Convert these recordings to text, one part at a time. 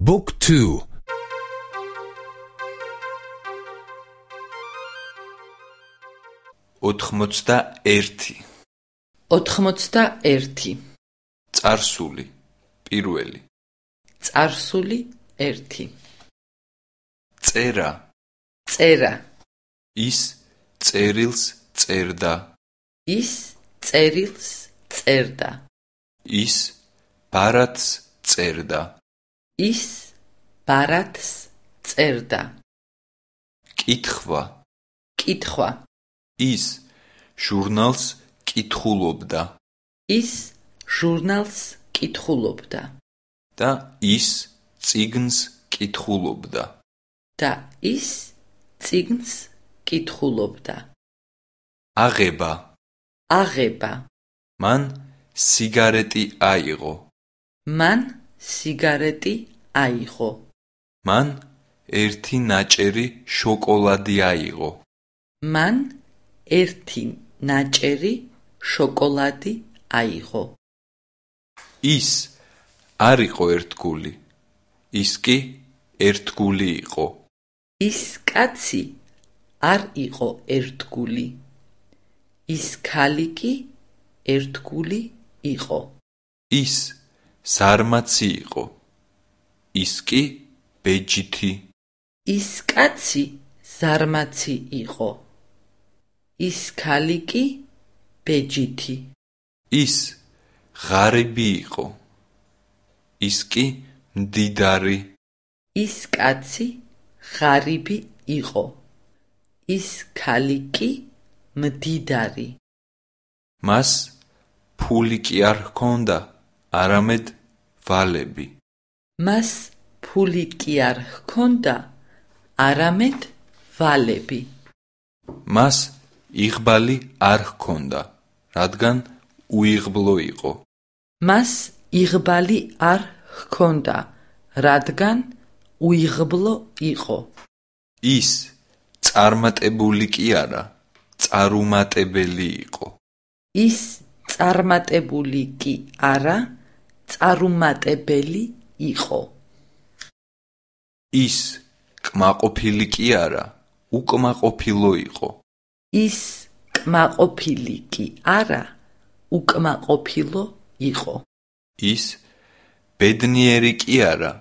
Book 2 81 81 წარსული პირველი. წარსული 1 წერა. წერა. ის წერილს წერდა. ის წერილს წერდა. ის ბარათს წერდა ის ბარათს წერდა. კითხვა. კითხვა. ის ჟურნალს კითხულობდა. ის ჟურნალს კითხულობდა. და ის წიგნს კითხულობდა. და ის წიგნს კითხულობდა. აღება. აღება. მან სიგარეტი აიღო. მან სიგარეტი აიღო. მან ერთი ნაჭერი შოკოლადი აიღო. მან ერთი ნაჭერი შოკოლადი აიღო. ის არ იყო ერთგული. ის კი ერთგული იყო. ის კაცი არ იყო ერთგული. ის ქალი კი ერთგული იყო. ის ზარმაცი იყო. ის კი ბეჯითი. ის კაცი ზარმაცი იყო. ის ქალი კი ბეჯითი. ის ღარიბი იყო. ის კი მდიდარი. ის კაცი ღარიბი იყო. ის ქალი კი მდიდარი. მას ფული კი არ ჰქონდა არამედ ვალები. მას ფული კი არ ჰქონდა არამედ ვალები. მას იღბალი არ ჰქონდა რადგან უიღბლო იყო. მას იღბალი არ ჰქონდა რადგან უიღბლო იყო. ის წარმატებული კი არა წარუმატებელი იყო. ის წარმატებული კი არა წარუმატებელი იყო. ის კმაყოფილი კი არა უკმაყოფილო იყო. ის კმაყოფილი კი არა უკმაყოფილო იყო. ის ბედნიერი კი არა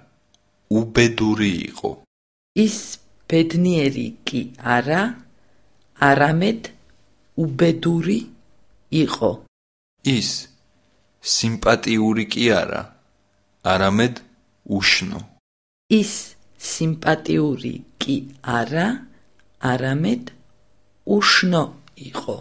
უბედური იყო. ის ბედნიერი კი არა არამედ უბედური იყო. ის სიმპათიური კი არა არამედ უშნო. ის სიმპათიური კი არა არამედ უშნო იყო